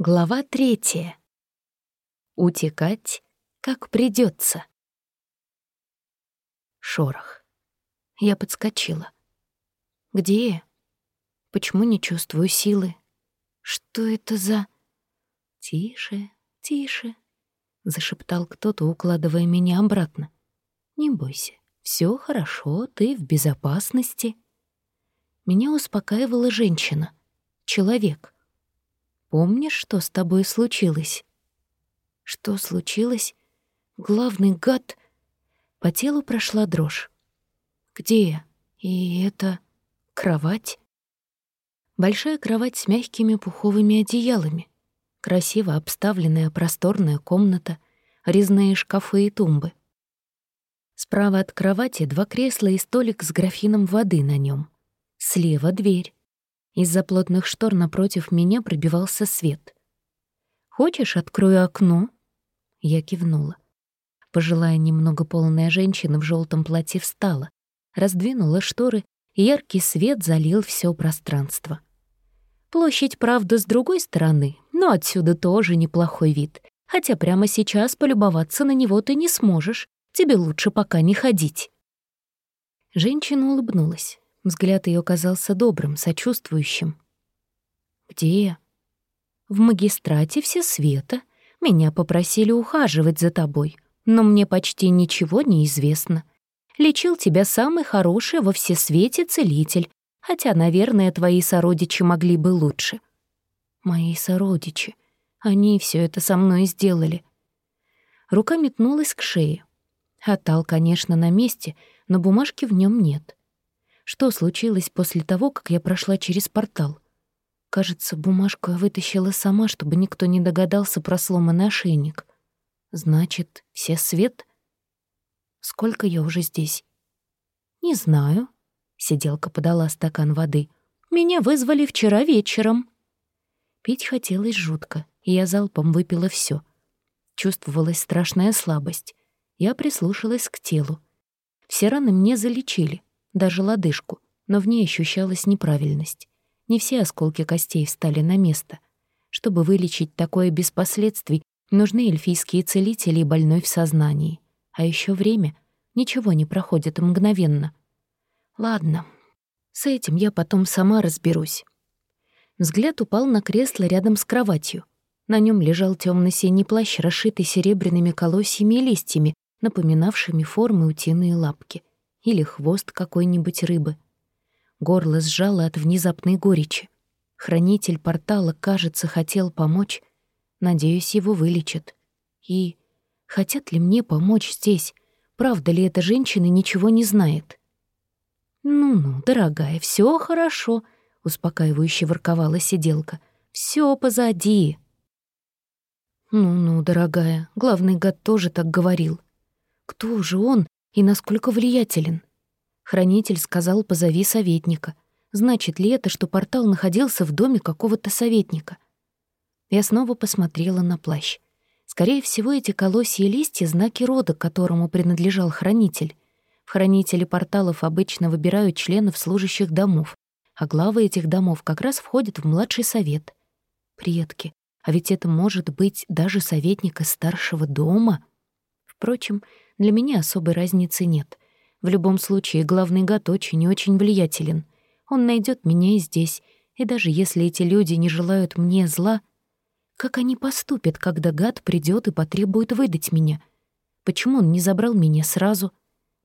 Глава третья. Утекать, как придется. Шорох. Я подскочила. Где я? Почему не чувствую силы? Что это за... Тише, тише, зашептал кто-то, укладывая меня обратно. Не бойся, все хорошо, ты в безопасности. Меня успокаивала женщина, человек — Помнишь, что с тобой случилось?» «Что случилось? Главный гад...» По телу прошла дрожь. «Где И это... кровать?» Большая кровать с мягкими пуховыми одеялами, красиво обставленная просторная комната, резные шкафы и тумбы. Справа от кровати два кресла и столик с графином воды на нем. Слева дверь. Из-за плотных штор напротив меня пробивался свет. «Хочешь, открою окно?» Я кивнула. Пожилая немного полная женщина в желтом платье встала, раздвинула шторы, и яркий свет залил все пространство. Площадь, правда, с другой стороны, но отсюда тоже неплохой вид. Хотя прямо сейчас полюбоваться на него ты не сможешь. Тебе лучше пока не ходить. Женщина улыбнулась. Взгляд ее казался добрым, сочувствующим. «Где я?» «В магистрате все света. Меня попросили ухаживать за тобой, но мне почти ничего не известно. Лечил тебя самый хороший во всесвете целитель, хотя, наверное, твои сородичи могли бы лучше». «Мои сородичи. Они все это со мной сделали». Рука метнулась к шее. Атал, конечно, на месте, но бумажки в нем нет. Что случилось после того, как я прошла через портал? Кажется, бумажку я вытащила сама, чтобы никто не догадался про сломанный ошейник. Значит, все свет? Сколько я уже здесь? Не знаю. Сиделка подала стакан воды. Меня вызвали вчера вечером. Пить хотелось жутко, и я залпом выпила все. Чувствовалась страшная слабость. Я прислушалась к телу. Все раны мне залечили, даже лодыжку, но в ней ощущалась неправильность. Не все осколки костей встали на место. Чтобы вылечить такое без последствий, нужны эльфийские целители и больной в сознании. А еще время. Ничего не проходит мгновенно. Ладно, с этим я потом сама разберусь. Взгляд упал на кресло рядом с кроватью. На нем лежал темно синий плащ, расшитый серебряными колосьями и листьями, напоминавшими формы утиные лапки или хвост какой-нибудь рыбы. Горло сжало от внезапной горечи. Хранитель портала, кажется, хотел помочь. Надеюсь, его вылечат. И хотят ли мне помочь здесь? Правда ли эта женщина ничего не знает? «Ну-ну, дорогая, все хорошо», — успокаивающе ворковала сиделка. Все позади». «Ну-ну, дорогая, главный гад тоже так говорил. Кто же он и насколько влиятелен. Хранитель сказал «позови советника». Значит ли это, что портал находился в доме какого-то советника? Я снова посмотрела на плащ. Скорее всего, эти колосья и листья — знаки рода, которому принадлежал хранитель. В хранители порталов обычно выбирают членов служащих домов, а главы этих домов как раз входят в младший совет. Предки. А ведь это может быть даже советник из старшего дома. Впрочем, для меня особой разницы нет. В любом случае, главный гад очень и очень влиятелен. Он найдет меня и здесь, и даже если эти люди не желают мне зла, как они поступят, когда гад придет и потребует выдать меня? Почему он не забрал меня сразу?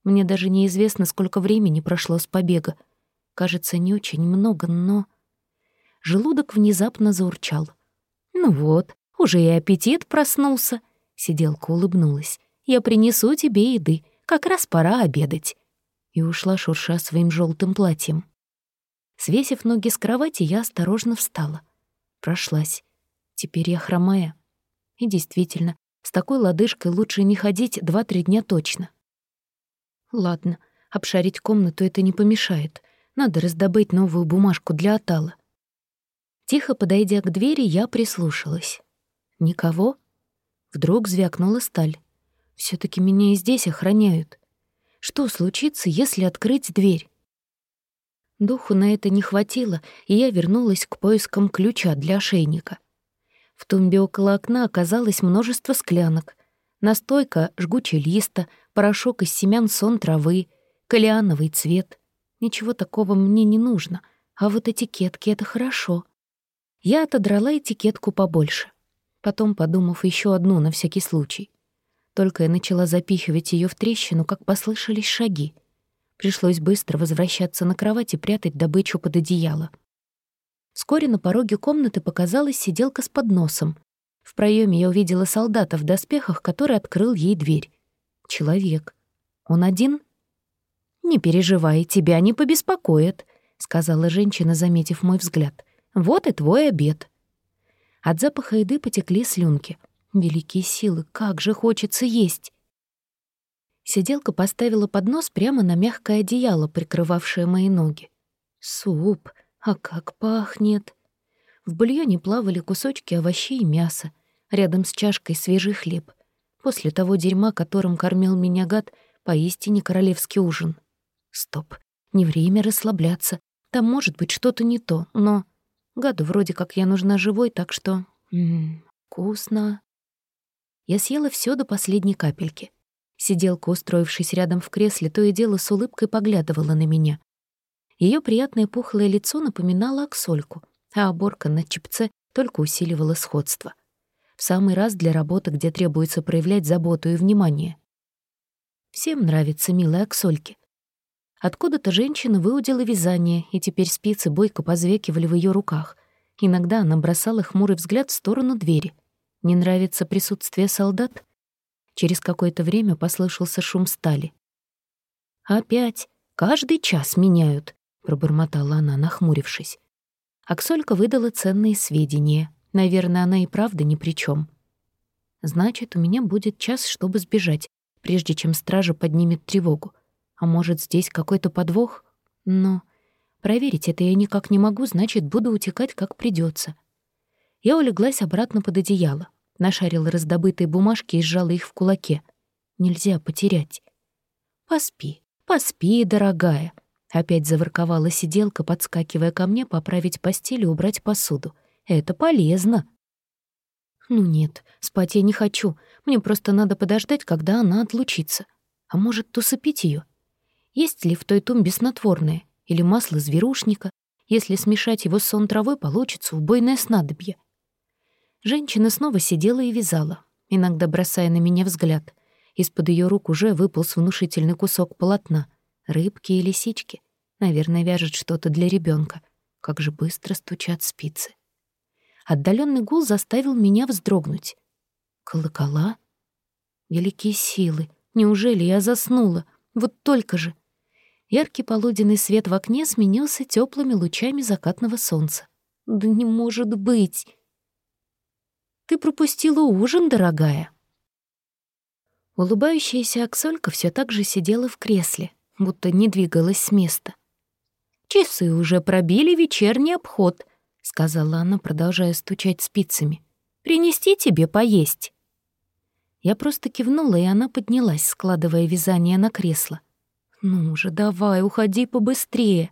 Мне даже неизвестно, сколько времени прошло с побега. Кажется, не очень много, но... Желудок внезапно заурчал. «Ну вот, уже и аппетит проснулся», — сиделка улыбнулась. Я принесу тебе еды, как раз пора обедать». И ушла, шурша своим желтым платьем. Свесив ноги с кровати, я осторожно встала. Прошлась. Теперь я хромая. И действительно, с такой лодыжкой лучше не ходить два-три дня точно. Ладно, обшарить комнату это не помешает. Надо раздобыть новую бумажку для отала. Тихо подойдя к двери, я прислушалась. Никого? Вдруг звякнула сталь все таки меня и здесь охраняют. Что случится, если открыть дверь? Духу на это не хватило, и я вернулась к поискам ключа для ошейника. В тумбе около окна оказалось множество склянок. Настойка жгучий листа, порошок из семян сон травы, калиановый цвет. Ничего такого мне не нужно, а вот этикетки — это хорошо. Я отодрала этикетку побольше. Потом, подумав еще одну на всякий случай. Только я начала запихивать ее в трещину, как послышались шаги. Пришлось быстро возвращаться на кровать и прятать добычу под одеяло. Вскоре на пороге комнаты показалась сиделка с подносом. В проеме я увидела солдата в доспехах, который открыл ей дверь. Человек. Он один? «Не переживай, тебя не побеспокоят», — сказала женщина, заметив мой взгляд. «Вот и твой обед». От запаха еды потекли слюнки. Великие силы, как же хочется есть! Сиделка поставила поднос прямо на мягкое одеяло, прикрывавшее мои ноги. Суп, а как пахнет! В бульоне плавали кусочки овощей и мяса, рядом с чашкой свежий хлеб. После того дерьма, которым кормил меня гад, поистине королевский ужин. Стоп, не время расслабляться. Там может быть что-то не то, но... Гаду вроде как я нужна живой, так что... М -м, вкусно. Я съела все до последней капельки. Сиделка, устроившись рядом в кресле, то и дело с улыбкой поглядывала на меня. Ее приятное пухлое лицо напоминало Аксольку, а оборка на чипце только усиливала сходство. В самый раз для работы, где требуется проявлять заботу и внимание. Всем нравятся милые Аксольки. Откуда-то женщина выудила вязание, и теперь спицы бойко позвекивали в ее руках. Иногда она бросала хмурый взгляд в сторону двери. Не нравится присутствие солдат? Через какое-то время послышался шум стали. «Опять! Каждый час меняют!» — пробормотала она, нахмурившись. Аксолька выдала ценные сведения. Наверное, она и правда ни при чем. Значит, у меня будет час, чтобы сбежать, прежде чем стража поднимет тревогу. А может, здесь какой-то подвох? Но проверить это я никак не могу, значит, буду утекать, как придется. Я улеглась обратно под одеяло нашарила раздобытые бумажки и сжала их в кулаке. Нельзя потерять. «Поспи, поспи, дорогая», — опять заворковала сиделка, подскакивая ко мне поправить постель и убрать посуду. «Это полезно». «Ну нет, спать я не хочу. Мне просто надо подождать, когда она отлучится. А может, усыпить ее? Есть ли в той тумбе снотворное? Или масло зверушника? Если смешать его с сон травой, получится убойное снадобье. Женщина снова сидела и вязала, иногда бросая на меня взгляд. Из-под ее рук уже выполз внушительный кусок полотна. Рыбки и лисички. Наверное, вяжет что-то для ребенка. Как же быстро стучат спицы. Отдаленный гул заставил меня вздрогнуть. Колокола? Великие силы. Неужели я заснула? Вот только же. Яркий полуденный свет в окне сменился теплыми лучами закатного солнца. Да не может быть! Пропустила ужин, дорогая». Улыбающаяся Аксолька все так же сидела в кресле, будто не двигалась с места. «Часы уже пробили вечерний обход», — сказала она, продолжая стучать спицами. «Принести тебе поесть». Я просто кивнула, и она поднялась, складывая вязание на кресло. «Ну же, давай, уходи побыстрее».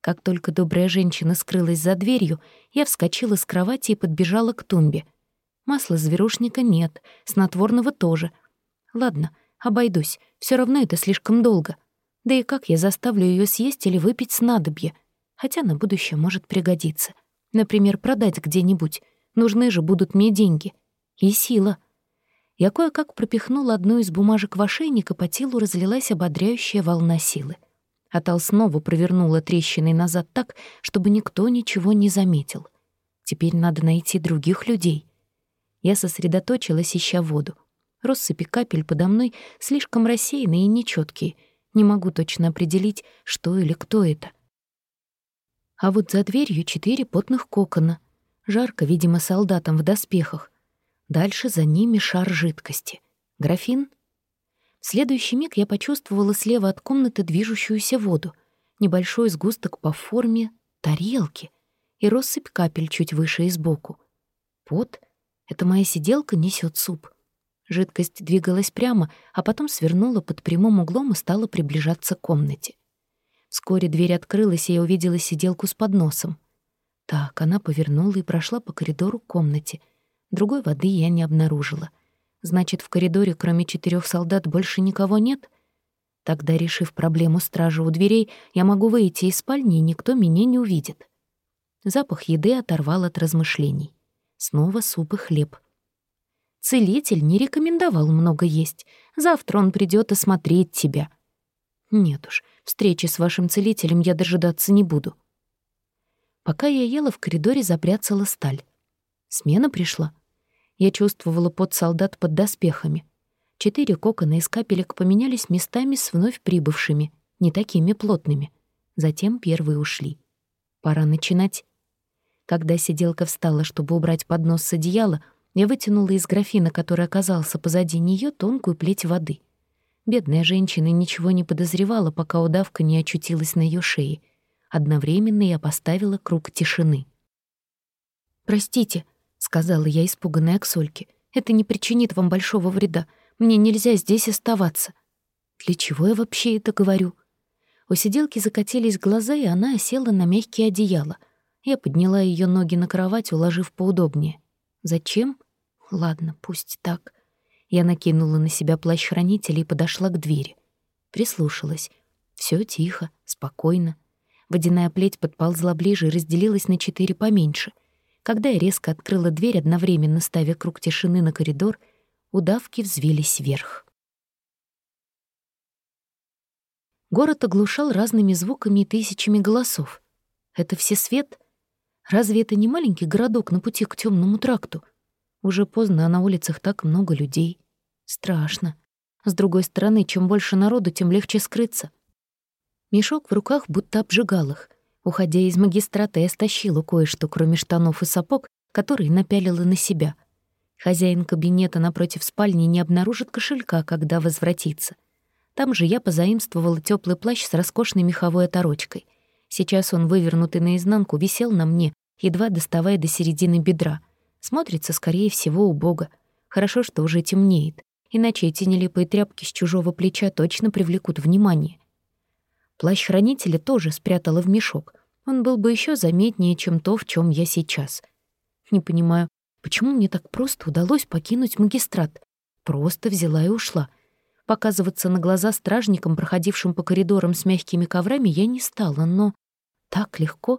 Как только добрая женщина скрылась за дверью, я вскочила с кровати и подбежала к тумбе. Масла зверушника нет, снотворного тоже. Ладно, обойдусь, все равно это слишком долго. Да и как я заставлю ее съесть или выпить снадобье? Хотя на будущее может пригодиться. Например, продать где-нибудь. Нужны же будут мне деньги. И сила. Я кое-как пропихнула одну из бумажек в ошейник, и по телу разлилась ободряющая волна силы. Атал снова провернула трещиной назад так, чтобы никто ничего не заметил. Теперь надо найти других людей — я сосредоточилась, ища воду. Россыпи капель подо мной слишком рассеянные и нечеткие. Не могу точно определить, что или кто это. А вот за дверью четыре потных кокона. Жарко, видимо, солдатам в доспехах. Дальше за ними шар жидкости. Графин? В следующий миг я почувствовала слева от комнаты движущуюся воду. Небольшой сгусток по форме тарелки и россыпь капель чуть выше и сбоку. Пот — эта моя сиделка несет суп. Жидкость двигалась прямо, а потом свернула под прямым углом и стала приближаться к комнате. Вскоре дверь открылась, и я увидела сиделку с подносом. Так, она повернула и прошла по коридору к комнате. Другой воды я не обнаружила. Значит, в коридоре, кроме четырех солдат, больше никого нет? Тогда, решив проблему стражи у дверей, я могу выйти из спальни, и никто меня не увидит. Запах еды оторвал от размышлений. Снова суп и хлеб. Целитель не рекомендовал много есть. Завтра он придет осмотреть тебя. Нет уж, встречи с вашим целителем я дожидаться не буду. Пока я ела, в коридоре запрятала сталь. Смена пришла. Я чувствовала под солдат под доспехами. Четыре кокона из капелек поменялись местами с вновь прибывшими, не такими плотными. Затем первые ушли. Пора начинать. Когда сиделка встала, чтобы убрать поднос с одеяла, я вытянула из графина, который оказался позади нее, тонкую плеть воды. Бедная женщина ничего не подозревала, пока удавка не очутилась на ее шее. Одновременно я поставила круг тишины. «Простите», — сказала я, испуганная Аксольке, — «это не причинит вам большого вреда. Мне нельзя здесь оставаться». «Для чего я вообще это говорю?» У сиделки закатились глаза, и она осела на мягкие одеяла. Я подняла ее ноги на кровать, уложив поудобнее. «Зачем?» Ладно, пусть так. Я накинула на себя плащ хранителя и подошла к двери. Прислушалась. Все тихо, спокойно. Водяная плеть подползла ближе и разделилась на четыре поменьше. Когда я резко открыла дверь, одновременно ставя круг тишины на коридор, удавки взвелись вверх. Город оглушал разными звуками и тысячами голосов. Это все свет? Разве это не маленький городок на пути к темному тракту? Уже поздно, а на улицах так много людей. Страшно. С другой стороны, чем больше народу, тем легче скрыться. Мешок в руках будто обжигал их. Уходя из магистрата, я стащила кое-что, кроме штанов и сапог, которые напялила на себя. Хозяин кабинета напротив спальни не обнаружит кошелька, когда возвратится. Там же я позаимствовала теплый плащ с роскошной меховой оторочкой. Сейчас он, вывернутый наизнанку, висел на мне, едва доставая до середины бедра — Смотрится, скорее всего, убого. Хорошо, что уже темнеет, иначе эти нелепые тряпки с чужого плеча точно привлекут внимание. Плащ хранителя тоже спрятала в мешок. Он был бы еще заметнее, чем то, в чем я сейчас. Не понимаю, почему мне так просто удалось покинуть магистрат? Просто взяла и ушла. Показываться на глаза стражникам, проходившим по коридорам с мягкими коврами, я не стала, но так легко,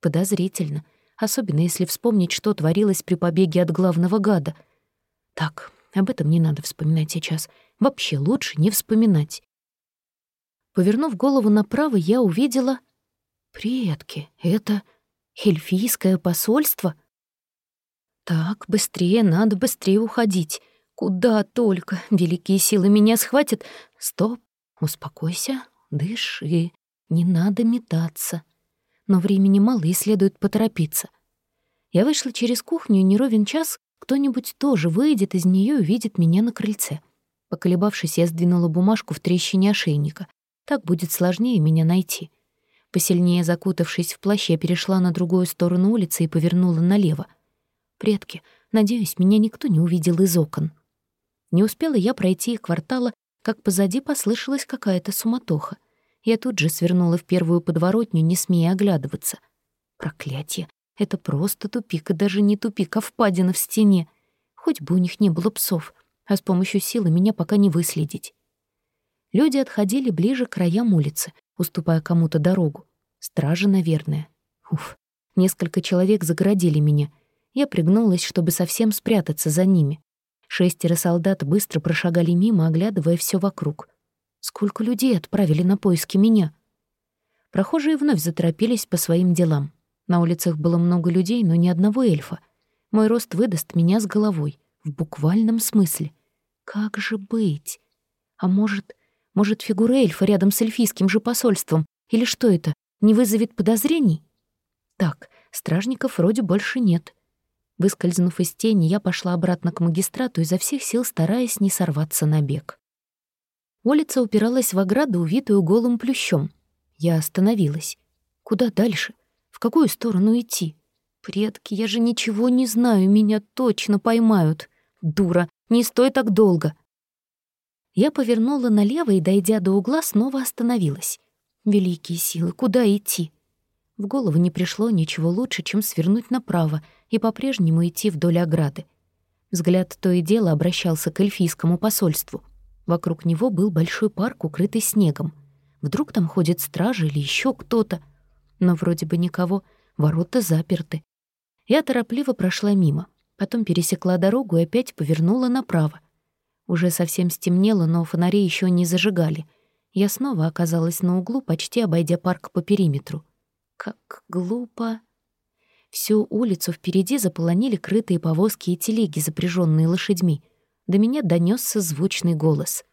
подозрительно — особенно если вспомнить, что творилось при побеге от главного гада. Так, об этом не надо вспоминать сейчас. Вообще лучше не вспоминать. Повернув голову направо, я увидела... Предки, это эльфийское посольство? Так, быстрее, надо быстрее уходить. Куда только, великие силы меня схватят. Стоп, успокойся, дыши, не надо метаться но времени мало и следует поторопиться. Я вышла через кухню, и не час кто-нибудь тоже выйдет из нее и увидит меня на крыльце. Поколебавшись, я сдвинула бумажку в трещине ошейника. Так будет сложнее меня найти. Посильнее закутавшись в плащ, я перешла на другую сторону улицы и повернула налево. Предки, надеюсь, меня никто не увидел из окон. Не успела я пройти квартала, как позади послышалась какая-то суматоха. Я тут же свернула в первую подворотню, не смея оглядываться. Проклятье! Это просто тупик, и даже не тупик, а впадина в стене. Хоть бы у них не было псов, а с помощью силы меня пока не выследить. Люди отходили ближе к краям улицы, уступая кому-то дорогу. Стражи, наверное. Уф, несколько человек загородили меня. Я пригнулась, чтобы совсем спрятаться за ними. Шестеро солдат быстро прошагали мимо, оглядывая все вокруг. Сколько людей отправили на поиски меня? Прохожие вновь заторопились по своим делам. На улицах было много людей, но ни одного эльфа. Мой рост выдаст меня с головой, в буквальном смысле. Как же быть? А может, может, фигура эльфа рядом с эльфийским же посольством? Или что это, не вызовет подозрений? Так, стражников вроде больше нет. Выскользнув из тени, я пошла обратно к магистрату, изо всех сил стараясь не сорваться на бег. Улица упиралась в ограду, увитую голым плющом. Я остановилась. Куда дальше? В какую сторону идти? Предки, я же ничего не знаю, меня точно поймают. Дура, не стой так долго. Я повернула налево и, дойдя до угла, снова остановилась. Великие силы, куда идти? В голову не пришло ничего лучше, чем свернуть направо и по-прежнему идти вдоль ограды. Взгляд то и дело обращался к эльфийскому посольству. Вокруг него был большой парк, укрытый снегом. Вдруг там ходит стража или еще кто-то. Но вроде бы никого, ворота заперты. Я торопливо прошла мимо, потом пересекла дорогу и опять повернула направо. Уже совсем стемнело, но фонари еще не зажигали. Я снова оказалась на углу, почти обойдя парк по периметру. Как глупо. Всю улицу впереди заполонили крытые повозки и телеги, запряженные лошадьми. До меня донесся звучный голос.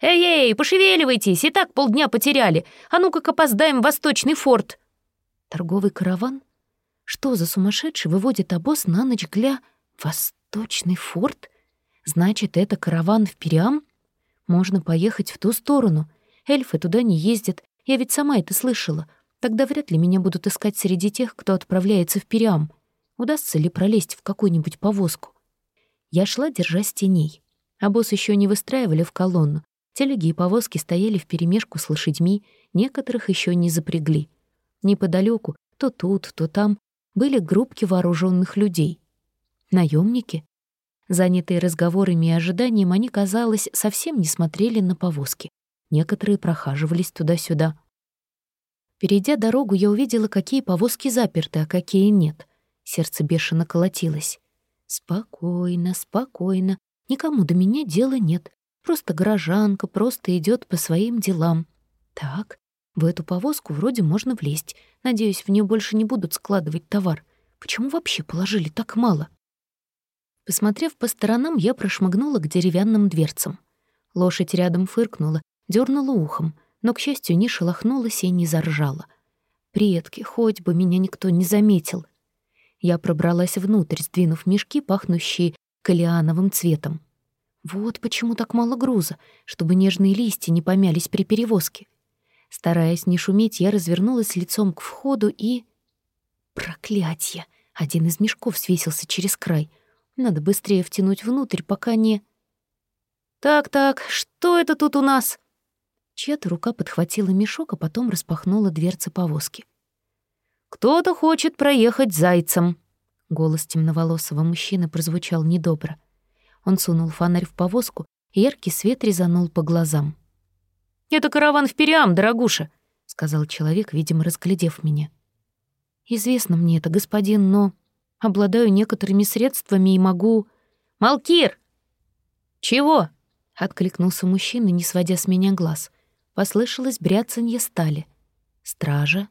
«Эй-эй, пошевеливайтесь, и так полдня потеряли. А ну как опоздаем в Восточный форт!» Торговый караван? Что за сумасшедший выводит обоз на ночь гля... Восточный форт? Значит, это караван в Периам? Можно поехать в ту сторону. Эльфы туда не ездят. Я ведь сама это слышала. Тогда вряд ли меня будут искать среди тех, кто отправляется в Периам. Удастся ли пролезть в какую-нибудь повозку? Я шла, держась теней. А босс еще не выстраивали в колонну. Телеги и повозки стояли вперемешку с лошадьми, некоторых еще не запрягли. Неподалеку, то тут, то там, были группки вооруженных людей. Наемники. Занятые разговорами и ожиданием, они, казалось, совсем не смотрели на повозки. Некоторые прохаживались туда-сюда. Перейдя дорогу, я увидела, какие повозки заперты, а какие нет. Сердце бешено колотилось. Спокойно, спокойно. Никому до меня дела нет. Просто горожанка, просто идет по своим делам. Так, в эту повозку вроде можно влезть. Надеюсь, в нее больше не будут складывать товар. Почему вообще положили так мало? Посмотрев по сторонам, я прошмыгнула к деревянным дверцам. Лошадь рядом фыркнула, дернула ухом — но, к счастью, не шелохнулась и не заржала. Предки, хоть бы меня никто не заметил. Я пробралась внутрь, сдвинув мешки, пахнущие калиановым цветом. Вот почему так мало груза, чтобы нежные листья не помялись при перевозке. Стараясь не шуметь, я развернулась лицом к входу и... Проклятье! Один из мешков свесился через край. Надо быстрее втянуть внутрь, пока не... «Так-так, что это тут у нас?» Чья-то рука подхватила мешок, а потом распахнула дверцы повозки. «Кто-то хочет проехать зайцем!» Голос темноволосого мужчины прозвучал недобро. Он сунул фонарь в повозку, и яркий свет резанул по глазам. «Это караван в Периам, дорогуша!» — сказал человек, видимо, разглядев меня. «Известно мне это, господин, но обладаю некоторыми средствами и могу...» «Малкир!» «Чего?» — откликнулся мужчина, не сводя с меня глаз. Послышалось бряцанье стали. Стража.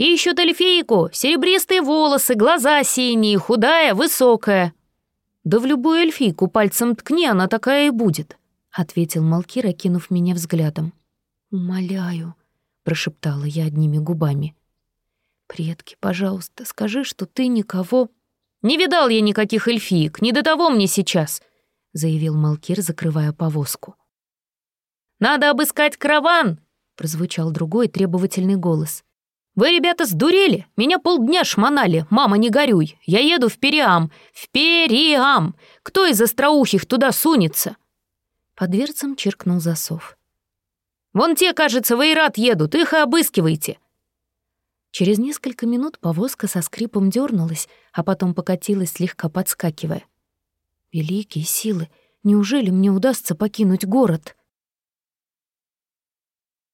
«Ищут эльфийку! Серебристые волосы, глаза синие, худая, высокая!» «Да в любую эльфийку пальцем ткни, она такая и будет», — ответил Малкир, окинув меня взглядом. «Умоляю», — прошептала я одними губами. «Предки, пожалуйста, скажи, что ты никого...» «Не видал я никаких эльфиек, не до того мне сейчас», — заявил Малкир, закрывая повозку. «Надо обыскать караван!» — прозвучал другой требовательный голос. «Вы, ребята, сдурели? Меня полдня шмонали. Мама, не горюй. Я еду в Периам. В Периам! Кто из остроухих туда сунется?» По дверцам чиркнул засов. «Вон те, кажется, в Эйрат едут. Их и обыскивайте!» Через несколько минут повозка со скрипом дернулась, а потом покатилась, слегка подскакивая. «Великие силы! Неужели мне удастся покинуть город?»